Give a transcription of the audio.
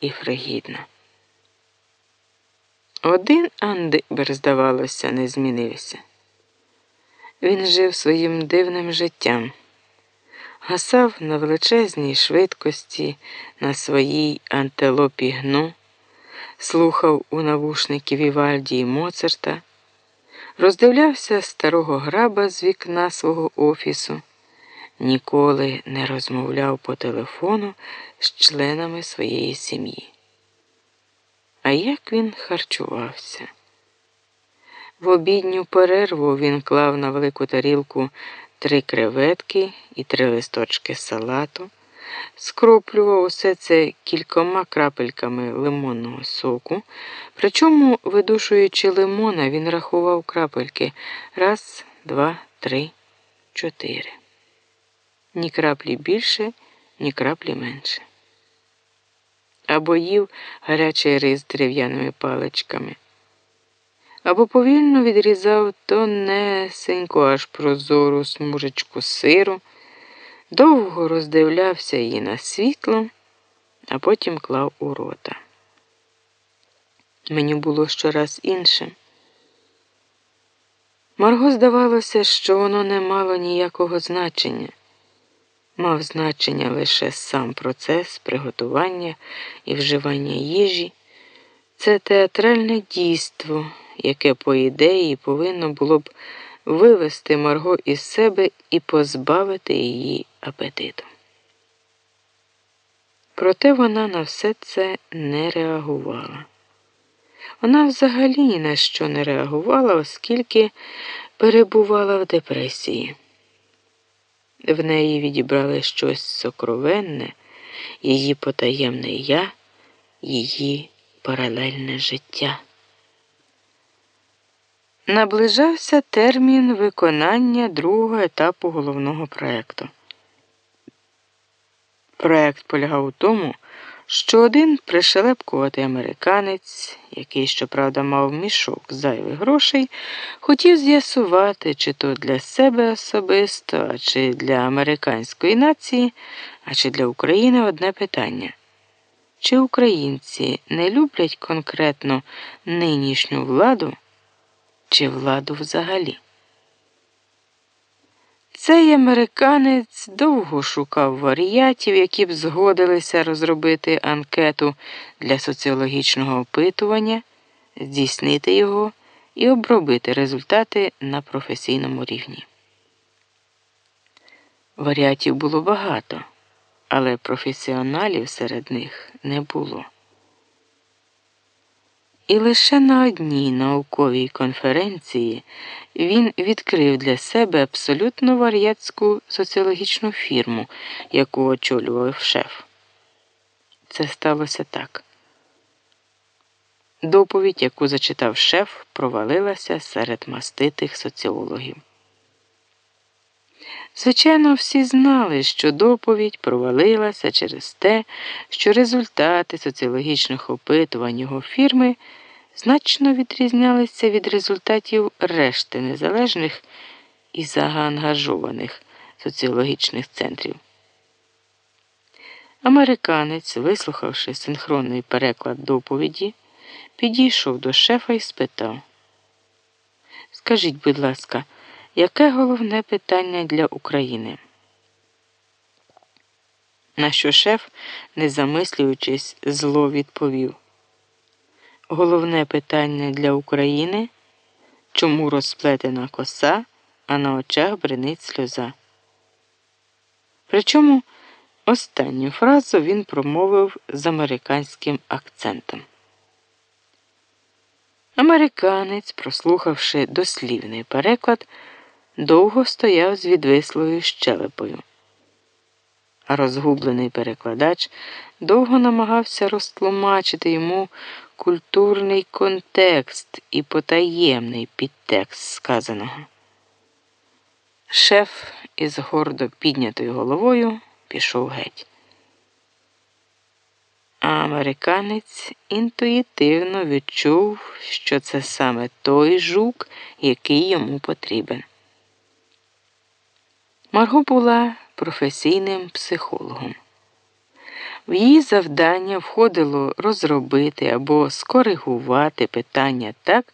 і фригідна. Один Андибер, здавалося, не змінився. Він жив своїм дивним життям, гасав на величезній швидкості на своїй антилопі гну, слухав у навушники Вівальді і Моцарта, роздивлявся старого граба з вікна свого офісу, ніколи не розмовляв по телефону з членами своєї сім'ї. А як він харчувався? В обідню перерву він клав на велику тарілку три креветки і три листочки салату, скроплював усе це кількома крапельками лимонного соку, причому, видушуючи лимона, він рахував крапельки раз, два, три, чотири. Ні краплі більше, ні краплі менше. Або їв гарячий рис дерев'яними паличками або повільно відрізав тонесеньку аж прозору смужечку сиру, довго роздивлявся її на світло, а потім клав у рота. Мені було щораз іншим. Марго здавалося, що воно не мало ніякого значення, мав значення лише сам процес приготування і вживання їжі, це театральне дійство яке, по ідеї, повинно було б вивести Марго із себе і позбавити її апетиту. Проте вона на все це не реагувала. Вона взагалі ні на що не реагувала, оскільки перебувала в депресії. В неї відібрали щось сокровенне, її потаємне я, її паралельне життя. Наближався термін виконання другого етапу головного проєкту. Проєкт полягав у тому, що один пришелепкуватий американець, який, щоправда, мав мішок зайвих грошей, хотів з'ясувати, чи то для себе особисто, а чи для американської нації, а чи для України одне питання. Чи українці не люблять конкретно нинішню владу? чи владу взагалі. Цей американець довго шукав варіатів, які б згодилися розробити анкету для соціологічного опитування, здійснити його і обробити результати на професійному рівні. Варіатів було багато, але професіоналів серед них не було. І лише на одній науковій конференції він відкрив для себе абсолютно вар'ятську соціологічну фірму, яку очолював шеф. Це сталося так. Доповідь, яку зачитав шеф, провалилася серед маститих соціологів. Звичайно, всі знали, що доповідь провалилася через те, що результати соціологічних опитувань його фірми значно відрізнялися від результатів решти незалежних і заангажованих соціологічних центрів. Американець, вислухавши синхронний переклад доповіді, підійшов до шефа і спитав: Скажіть, будь ласка, яке головне питання для України? На що шеф, не замислюючись, зло відповів. Головне питання для України чому розплетена коса, а на очах бринить сльоза. Причому останню фразу він промовив з американським акцентом. Американець, прослухавши дослівний переклад, довго стояв з відвислою щелепою. Розгублений перекладач довго намагався розтлумачити йому культурний контекст і потаємний підтекст сказаного. Шеф із гордо піднятою головою пішов геть. А американець інтуїтивно відчув, що це саме той жук, який йому потрібен. Марго була професійним психологом. В її завдання входило розробити або скоригувати питання так,